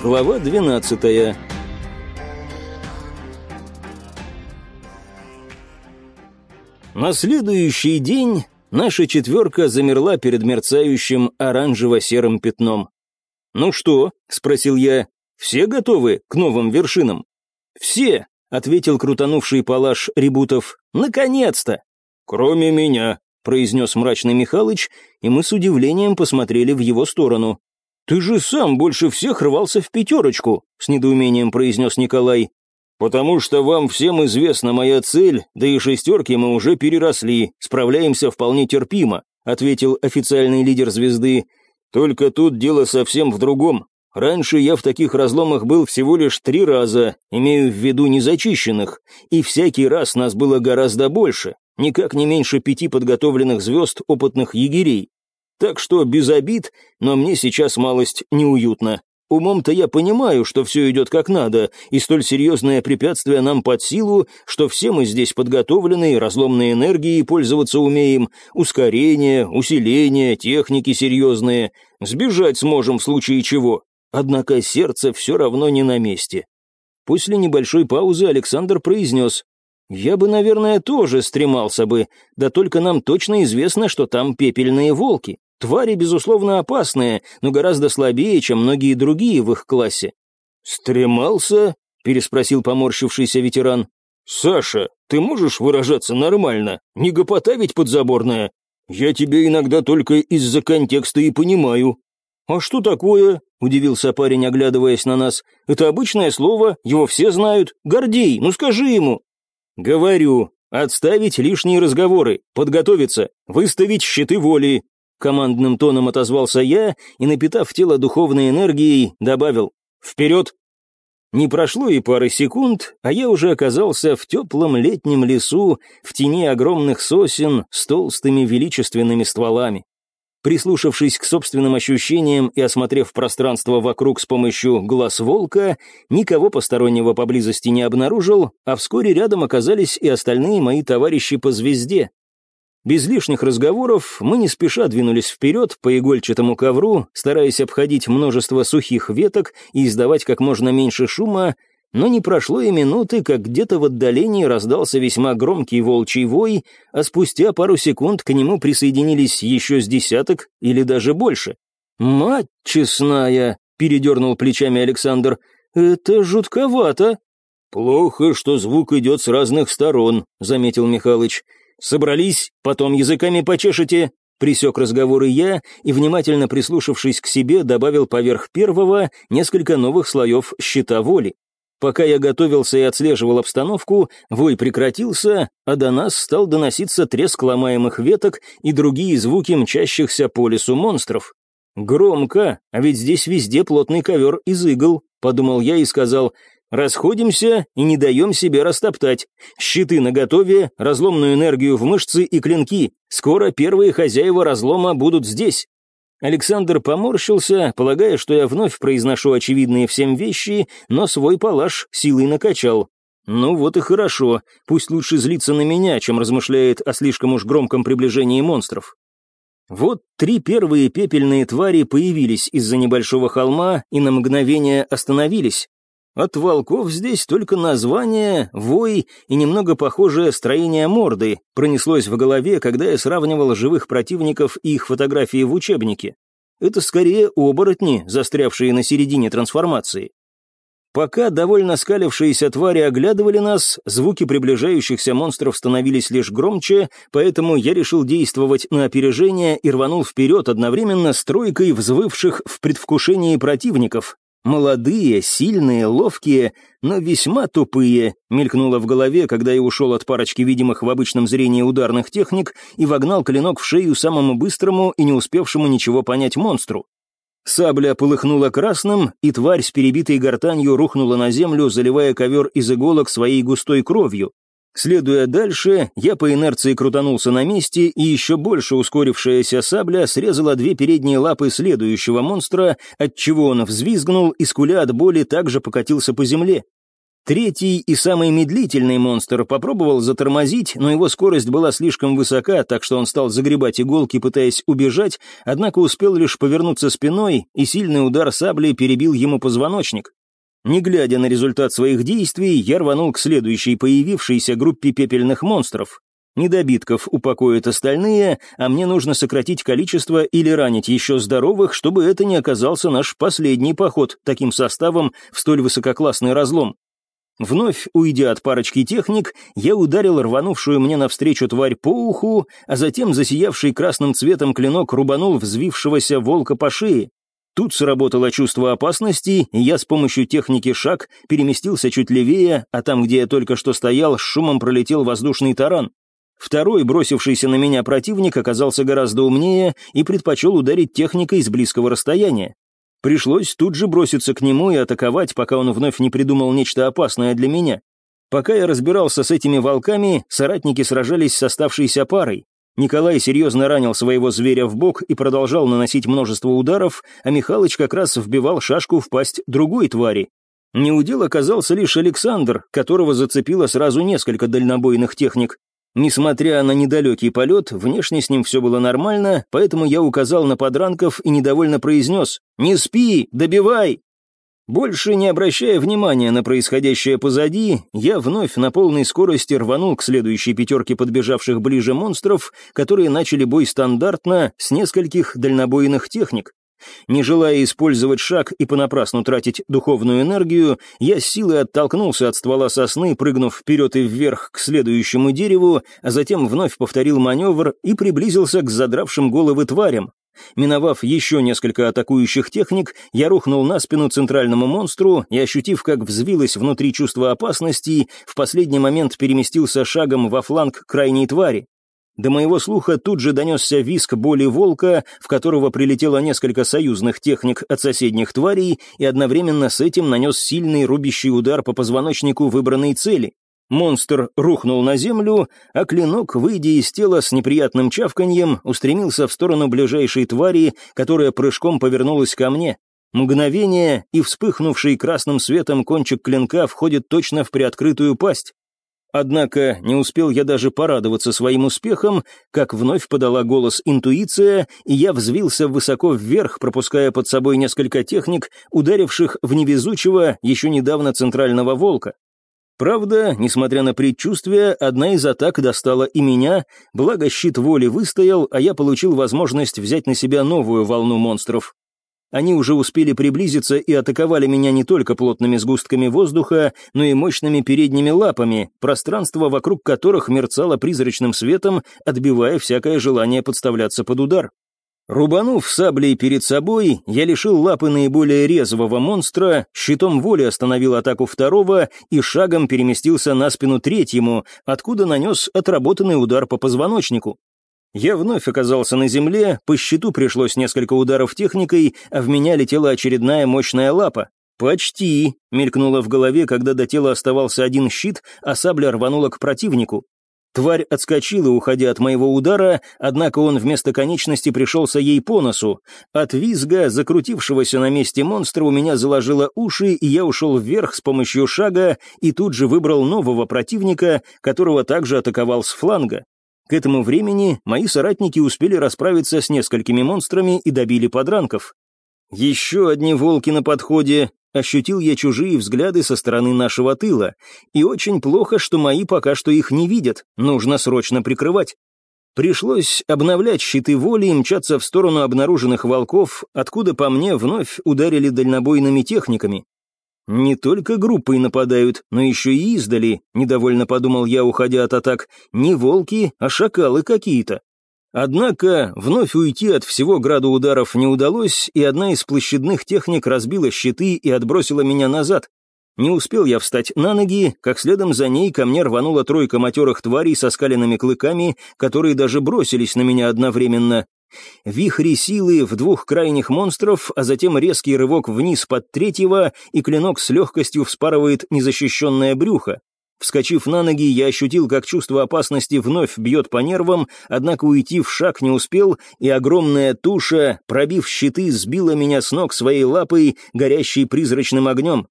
Глава 12 На следующий день наша четверка замерла перед мерцающим оранжево-серым пятном. «Ну что?» — спросил я. «Все готовы к новым вершинам?» «Все!» — ответил крутанувший палаш Ребутов. «Наконец-то!» «Кроме меня», — произнес мрачный Михалыч, и мы с удивлением посмотрели в его сторону. «Ты же сам больше всех рвался в пятерочку», — с недоумением произнес Николай. «Потому что вам всем известна моя цель, да и шестерки мы уже переросли, справляемся вполне терпимо», — ответил официальный лидер звезды. «Только тут дело совсем в другом. Раньше я в таких разломах был всего лишь три раза, имею в виду незачищенных, и всякий раз нас было гораздо больше, никак не меньше пяти подготовленных звезд опытных егерей. Так что без обид, но мне сейчас малость неуютно. Умом-то я понимаю, что все идет как надо, и столь серьезное препятствие нам под силу, что все мы здесь подготовлены, разломной энергией пользоваться умеем, ускорение, усиление, техники серьезные. Сбежать сможем в случае чего. Однако сердце все равно не на месте. После небольшой паузы Александр произнес, «Я бы, наверное, тоже стремался бы, да только нам точно известно, что там пепельные волки. Твари, безусловно, опасные, но гораздо слабее, чем многие другие в их классе. «Стремался?» — переспросил поморщившийся ветеран. «Саша, ты можешь выражаться нормально? Не гопота ведь подзаборная? Я тебя иногда только из-за контекста и понимаю». «А что такое?» — удивился парень, оглядываясь на нас. «Это обычное слово, его все знают. Гордей, ну скажи ему». «Говорю, отставить лишние разговоры, подготовиться, выставить щиты воли, Командным тоном отозвался я и, напитав тело духовной энергией, добавил «Вперед!». Не прошло и пары секунд, а я уже оказался в теплом летнем лесу, в тени огромных сосен с толстыми величественными стволами. Прислушавшись к собственным ощущениям и осмотрев пространство вокруг с помощью глаз волка, никого постороннего поблизости не обнаружил, а вскоре рядом оказались и остальные мои товарищи по звезде, без лишних разговоров мы не спеша двинулись вперед по игольчатому ковру, стараясь обходить множество сухих веток и издавать как можно меньше шума, но не прошло и минуты, как где-то в отдалении раздался весьма громкий волчий вой, а спустя пару секунд к нему присоединились еще с десяток или даже больше. «Мать честная!» — передернул плечами Александр. «Это жутковато!» «Плохо, что звук идет с разных сторон», — заметил Михалыч. «Собрались, потом языками почешете», — присек разговоры я и, внимательно прислушавшись к себе, добавил поверх первого несколько новых слоев щита воли. Пока я готовился и отслеживал обстановку, вой прекратился, а до нас стал доноситься треск ломаемых веток и другие звуки мчащихся по лесу монстров. «Громко, а ведь здесь везде плотный ковер из игл», — подумал я и сказал, Расходимся и не даем себе растоптать. Щиты наготове, разломную энергию в мышцы и клинки. Скоро первые хозяева разлома будут здесь. Александр поморщился, полагая, что я вновь произношу очевидные всем вещи, но свой палаш силой накачал. Ну вот и хорошо, пусть лучше злится на меня, чем размышляет о слишком уж громком приближении монстров. Вот три первые пепельные твари появились из-за небольшого холма и на мгновение остановились. От волков здесь только название, вой и немного похожее строение морды пронеслось в голове, когда я сравнивал живых противников и их фотографии в учебнике. Это скорее оборотни, застрявшие на середине трансформации. Пока довольно скалившиеся твари оглядывали нас, звуки приближающихся монстров становились лишь громче, поэтому я решил действовать на опережение и рванул вперед одновременно с тройкой взвывших в предвкушении противников, Молодые, сильные, ловкие, но весьма тупые, мелькнуло в голове, когда я ушел от парочки видимых в обычном зрении ударных техник и вогнал клинок в шею самому быстрому и не успевшему ничего понять монстру. Сабля полыхнула красным, и тварь с перебитой гортанью рухнула на землю, заливая ковер из иголок своей густой кровью. Следуя дальше, я по инерции крутанулся на месте, и еще больше ускорившаяся сабля срезала две передние лапы следующего монстра, отчего он взвизгнул и, скуля от боли, также покатился по земле. Третий и самый медлительный монстр попробовал затормозить, но его скорость была слишком высока, так что он стал загребать иголки, пытаясь убежать, однако успел лишь повернуться спиной, и сильный удар сабли перебил ему позвоночник. Не глядя на результат своих действий, я рванул к следующей появившейся группе пепельных монстров. Недобитков упокоят остальные, а мне нужно сократить количество или ранить еще здоровых, чтобы это не оказался наш последний поход таким составом в столь высококлассный разлом. Вновь, уйдя от парочки техник, я ударил рванувшую мне навстречу тварь по уху, а затем засиявший красным цветом клинок рубанул взвившегося волка по шее. Тут сработало чувство опасности, и я с помощью техники шаг переместился чуть левее, а там, где я только что стоял, с шумом пролетел воздушный таран. Второй, бросившийся на меня противник, оказался гораздо умнее и предпочел ударить техникой с близкого расстояния. Пришлось тут же броситься к нему и атаковать, пока он вновь не придумал нечто опасное для меня. Пока я разбирался с этими волками, соратники сражались с оставшейся парой. Николай серьезно ранил своего зверя в бок и продолжал наносить множество ударов, а Михалыч как раз вбивал шашку в пасть другой твари. Неудел оказался лишь Александр, которого зацепило сразу несколько дальнобойных техник. Несмотря на недалекий полет, внешне с ним все было нормально, поэтому я указал на подранков и недовольно произнес «Не спи, добивай!». Больше не обращая внимания на происходящее позади, я вновь на полной скорости рванул к следующей пятерке подбежавших ближе монстров, которые начали бой стандартно с нескольких дальнобойных техник. Не желая использовать шаг и понапрасну тратить духовную энергию, я с силой оттолкнулся от ствола сосны, прыгнув вперед и вверх к следующему дереву, а затем вновь повторил маневр и приблизился к задравшим головы тварям. Миновав еще несколько атакующих техник, я рухнул на спину центральному монстру и, ощутив, как взвилось внутри чувство опасности, в последний момент переместился шагом во фланг крайней твари. До моего слуха тут же донесся виск боли волка, в которого прилетело несколько союзных техник от соседних тварей, и одновременно с этим нанес сильный рубящий удар по позвоночнику выбранной цели. Монстр рухнул на землю, а клинок, выйдя из тела с неприятным чавканьем, устремился в сторону ближайшей твари, которая прыжком повернулась ко мне. Мгновение, и вспыхнувший красным светом кончик клинка входит точно в приоткрытую пасть. Однако не успел я даже порадоваться своим успехом, как вновь подала голос интуиция, и я взвился высоко вверх, пропуская под собой несколько техник, ударивших в невезучего еще недавно центрального волка. Правда, несмотря на предчувствие, одна из атак достала и меня, благо щит воли выстоял, а я получил возможность взять на себя новую волну монстров. Они уже успели приблизиться и атаковали меня не только плотными сгустками воздуха, но и мощными передними лапами, пространство вокруг которых мерцало призрачным светом, отбивая всякое желание подставляться под удар. Рубанув саблей перед собой, я лишил лапы наиболее резвого монстра, щитом воли остановил атаку второго и шагом переместился на спину третьему, откуда нанес отработанный удар по позвоночнику. Я вновь оказался на земле, по щиту пришлось несколько ударов техникой, а в меня летела очередная мощная лапа. «Почти», — мелькнуло в голове, когда до тела оставался один щит, а сабля рванула к противнику. Тварь отскочила, уходя от моего удара, однако он вместо конечности пришелся ей по носу. От визга, закрутившегося на месте монстра, у меня заложило уши, и я ушел вверх с помощью шага и тут же выбрал нового противника, которого также атаковал с фланга. К этому времени мои соратники успели расправиться с несколькими монстрами и добили подранков. Еще одни волки на подходе, ощутил я чужие взгляды со стороны нашего тыла, и очень плохо, что мои пока что их не видят, нужно срочно прикрывать. Пришлось обновлять щиты воли и мчаться в сторону обнаруженных волков, откуда по мне вновь ударили дальнобойными техниками. «Не только группой нападают, но еще и издали», — недовольно подумал я, уходя от атак. «Не волки, а шакалы какие-то». Однако вновь уйти от всего града ударов не удалось, и одна из площадных техник разбила щиты и отбросила меня назад. Не успел я встать на ноги, как следом за ней ко мне рванула тройка матерых тварей со скаленными клыками, которые даже бросились на меня одновременно. Вихри силы в двух крайних монстров, а затем резкий рывок вниз под третьего, и клинок с легкостью вспарывает незащищенное брюхо. Вскочив на ноги, я ощутил, как чувство опасности вновь бьет по нервам, однако уйти в шаг не успел, и огромная туша, пробив щиты, сбила меня с ног своей лапой, горящей призрачным огнем.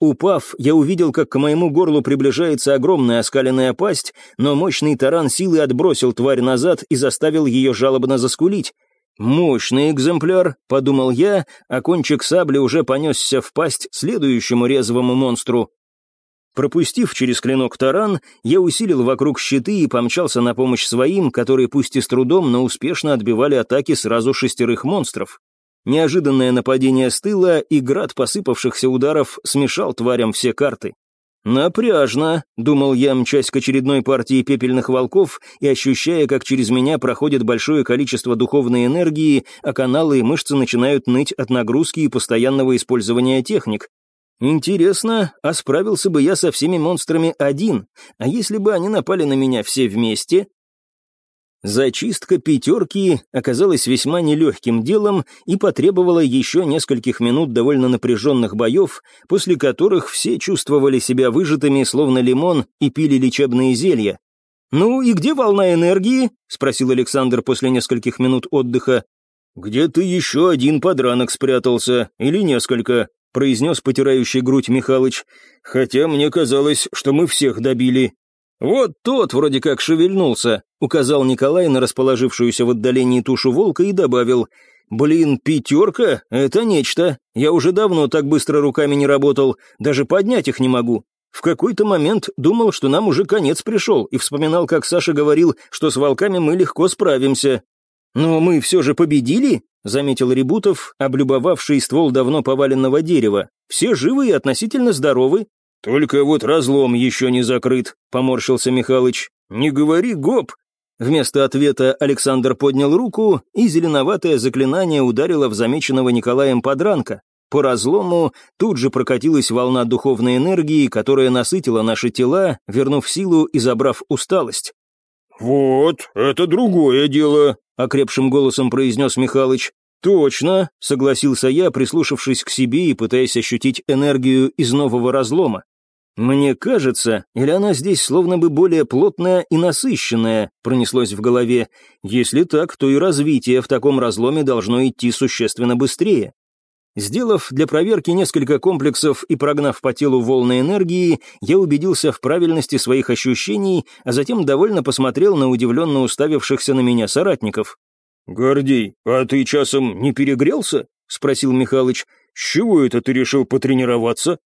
Упав, я увидел, как к моему горлу приближается огромная оскаленная пасть, но мощный таран силы отбросил тварь назад и заставил ее жалобно заскулить. «Мощный экземпляр», — подумал я, а кончик сабли уже понесся в пасть следующему резвому монстру. Пропустив через клинок таран, я усилил вокруг щиты и помчался на помощь своим, которые пусть и с трудом, но успешно отбивали атаки сразу шестерых монстров. Неожиданное нападение с тыла и град посыпавшихся ударов смешал тварям все карты. «Напряжно», — думал я, мчась к очередной партии пепельных волков и ощущая, как через меня проходит большое количество духовной энергии, а каналы и мышцы начинают ныть от нагрузки и постоянного использования техник. Интересно, а справился бы я со всеми монстрами один, а если бы они напали на меня все вместе? Зачистка пятерки оказалась весьма нелегким делом и потребовала еще нескольких минут довольно напряженных боев, после которых все чувствовали себя выжатыми, словно лимон, и пили лечебные зелья. «Ну и где волна энергии?» — спросил Александр после нескольких минут отдыха. «Где-то еще один подранок спрятался, или несколько», — произнес потирающий грудь Михалыч. «Хотя мне казалось, что мы всех добили». «Вот тот вроде как шевельнулся», — указал Николай на расположившуюся в отдалении тушу волка и добавил. «Блин, пятерка — это нечто. Я уже давно так быстро руками не работал, даже поднять их не могу. В какой-то момент думал, что нам уже конец пришел, и вспоминал, как Саша говорил, что с волками мы легко справимся. Но мы все же победили?» — заметил Рибутов, облюбовавший ствол давно поваленного дерева. «Все живы и относительно здоровы, «Только вот разлом еще не закрыт», — поморщился Михалыч. «Не говори, гоп!» Вместо ответа Александр поднял руку, и зеленоватое заклинание ударило в замеченного Николаем подранка. По разлому тут же прокатилась волна духовной энергии, которая насытила наши тела, вернув силу и забрав усталость. «Вот, это другое дело», — окрепшим голосом произнес Михалыч. «Точно», — согласился я, прислушавшись к себе и пытаясь ощутить энергию из нового разлома. «Мне кажется, или она здесь словно бы более плотная и насыщенная», пронеслось в голове. «Если так, то и развитие в таком разломе должно идти существенно быстрее». Сделав для проверки несколько комплексов и прогнав по телу волны энергии, я убедился в правильности своих ощущений, а затем довольно посмотрел на удивленно уставившихся на меня соратников. «Гордей, а ты часом не перегрелся?» — спросил Михалыч. «С чего это ты решил потренироваться?»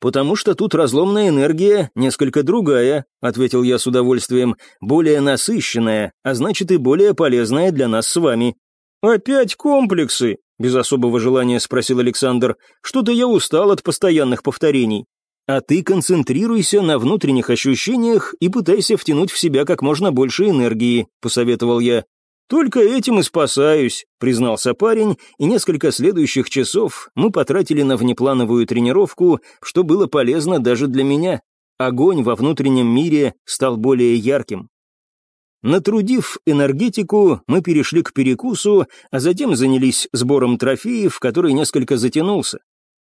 «Потому что тут разломная энергия несколько другая», — ответил я с удовольствием, «более насыщенная, а значит и более полезная для нас с вами». «Опять комплексы?» — без особого желания спросил Александр. «Что-то я устал от постоянных повторений». «А ты концентрируйся на внутренних ощущениях и пытайся втянуть в себя как можно больше энергии», — посоветовал я. «Только этим и спасаюсь», — признался парень, и несколько следующих часов мы потратили на внеплановую тренировку, что было полезно даже для меня. Огонь во внутреннем мире стал более ярким. Натрудив энергетику, мы перешли к перекусу, а затем занялись сбором трофеев, который несколько затянулся.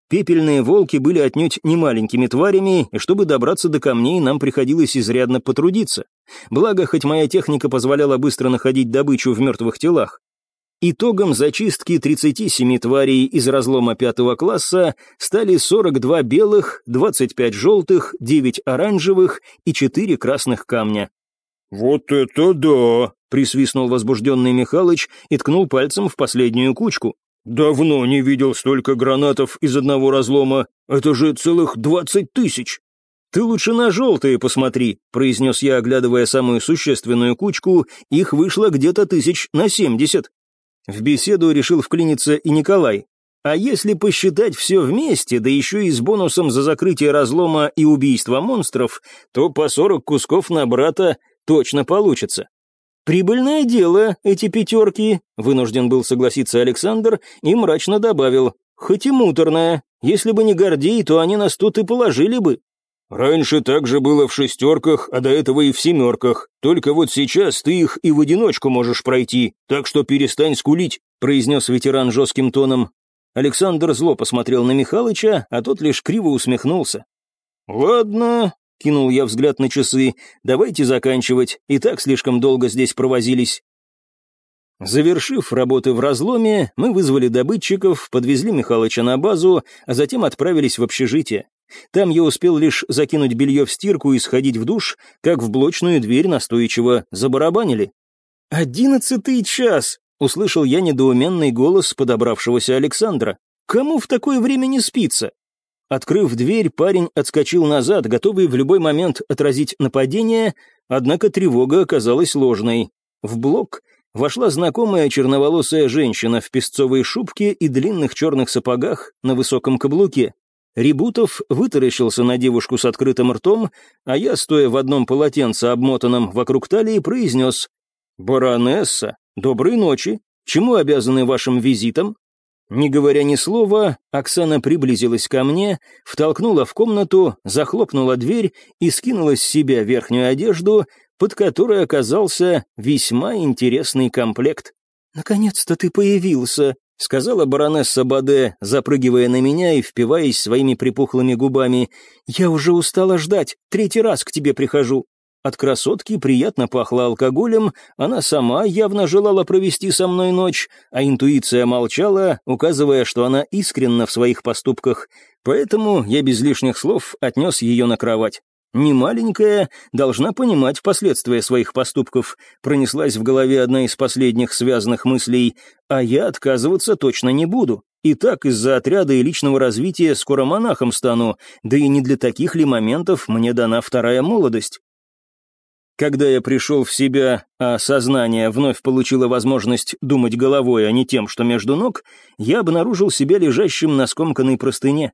Пепельные волки были отнюдь не маленькими тварями, и чтобы добраться до камней, нам приходилось изрядно потрудиться. Благо, хоть моя техника позволяла быстро находить добычу в мертвых телах. Итогом зачистки 37 тварей из разлома пятого класса стали 42 белых, 25 желтых, 9 оранжевых и 4 красных камня. «Вот это да!» — присвистнул возбужденный Михалыч и ткнул пальцем в последнюю кучку. «Давно не видел столько гранатов из одного разлома. Это же целых двадцать тысяч!» «Ты лучше на желтые посмотри», — произнес я, оглядывая самую существенную кучку, их вышло где-то тысяч на семьдесят. В беседу решил вклиниться и Николай. А если посчитать все вместе, да еще и с бонусом за закрытие разлома и убийство монстров, то по сорок кусков на брата точно получится. «Прибыльное дело, эти пятерки», — вынужден был согласиться Александр и мрачно добавил, «хоть и муторное. Если бы не Гордей, то они нас тут и положили бы». «Раньше так же было в шестерках, а до этого и в семерках. Только вот сейчас ты их и в одиночку можешь пройти, так что перестань скулить», — произнес ветеран жестким тоном. Александр зло посмотрел на Михалыча, а тот лишь криво усмехнулся. «Ладно, кинул я взгляд на часы. «Давайте заканчивать, и так слишком долго здесь провозились». Завершив работы в разломе, мы вызвали добытчиков, подвезли Михалыча на базу, а затем отправились в общежитие. Там я успел лишь закинуть белье в стирку и сходить в душ, как в блочную дверь настойчиво забарабанили. «Одиннадцатый час!» — услышал я недоуменный голос подобравшегося Александра. «Кому в такое время не спится?» Открыв дверь, парень отскочил назад, готовый в любой момент отразить нападение, однако тревога оказалась ложной. В блок вошла знакомая черноволосая женщина в песцовой шубке и длинных черных сапогах на высоком каблуке. Рибутов вытаращился на девушку с открытым ртом, а я, стоя в одном полотенце, обмотанном вокруг талии, произнес «Баронесса, доброй ночи. Чему обязаны вашим визитом?» Не говоря ни слова, Оксана приблизилась ко мне, втолкнула в комнату, захлопнула дверь и скинула с себя верхнюю одежду, под которой оказался весьма интересный комплект. «Наконец-то ты появился», — сказала баронесса Баде, запрыгивая на меня и впиваясь своими припухлыми губами. «Я уже устала ждать, третий раз к тебе прихожу». От красотки приятно пахло алкоголем, она сама явно желала провести со мной ночь, а интуиция молчала, указывая, что она искренна в своих поступках, поэтому я без лишних слов отнес ее на кровать. Не маленькая, должна понимать последствия своих поступков. Пронеслась в голове одна из последних связанных мыслей, а я отказываться точно не буду. И так из-за отряда и личного развития скоро монахом стану, да и не для таких ли моментов мне дана вторая молодость. Когда я пришел в себя, а сознание вновь получило возможность думать головой, а не тем, что между ног, я обнаружил себя лежащим на скомканной простыне.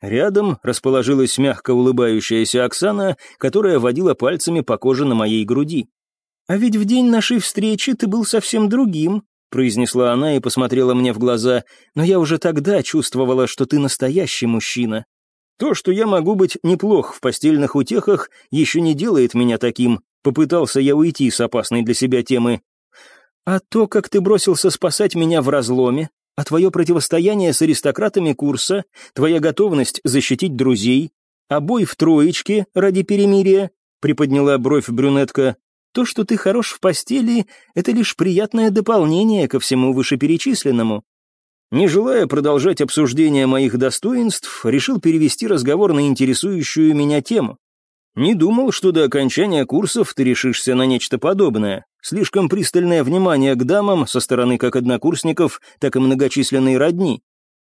Рядом расположилась мягко улыбающаяся Оксана, которая водила пальцами по коже на моей груди. «А ведь в день нашей встречи ты был совсем другим», произнесла она и посмотрела мне в глаза, «но я уже тогда чувствовала, что ты настоящий мужчина. То, что я могу быть неплох в постельных утехах, еще не делает меня таким. Попытался я уйти с опасной для себя темы. А то, как ты бросился спасать меня в разломе, а твое противостояние с аристократами курса, твоя готовность защитить друзей, а бой в троечке ради перемирия, приподняла бровь брюнетка, то, что ты хорош в постели, это лишь приятное дополнение ко всему вышеперечисленному. Не желая продолжать обсуждение моих достоинств, решил перевести разговор на интересующую меня тему. Не думал, что до окончания курсов ты решишься на нечто подобное. Слишком пристальное внимание к дамам со стороны как однокурсников, так и многочисленной родни.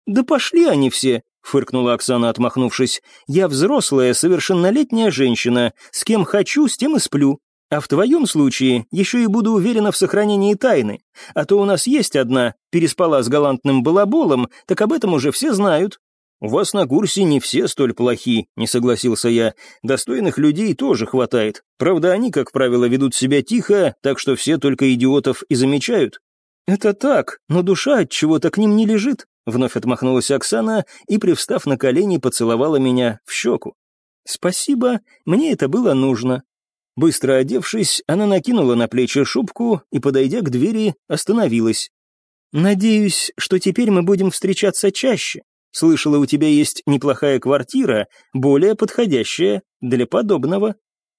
«Да пошли они все», — фыркнула Оксана, отмахнувшись. «Я взрослая, совершеннолетняя женщина. С кем хочу, с тем и сплю. А в твоем случае еще и буду уверена в сохранении тайны. А то у нас есть одна, переспала с галантным балаболом, так об этом уже все знают. «У вас на курсе не все столь плохи», — не согласился я. «Достойных людей тоже хватает. Правда, они, как правило, ведут себя тихо, так что все только идиотов и замечают». «Это так, но душа от чего-то к ним не лежит», — вновь отмахнулась Оксана и, привстав на колени, поцеловала меня в щеку. «Спасибо, мне это было нужно». Быстро одевшись, она накинула на плечи шубку и, подойдя к двери, остановилась. «Надеюсь, что теперь мы будем встречаться чаще. Слышала, у тебя есть неплохая квартира, более подходящая для подобного».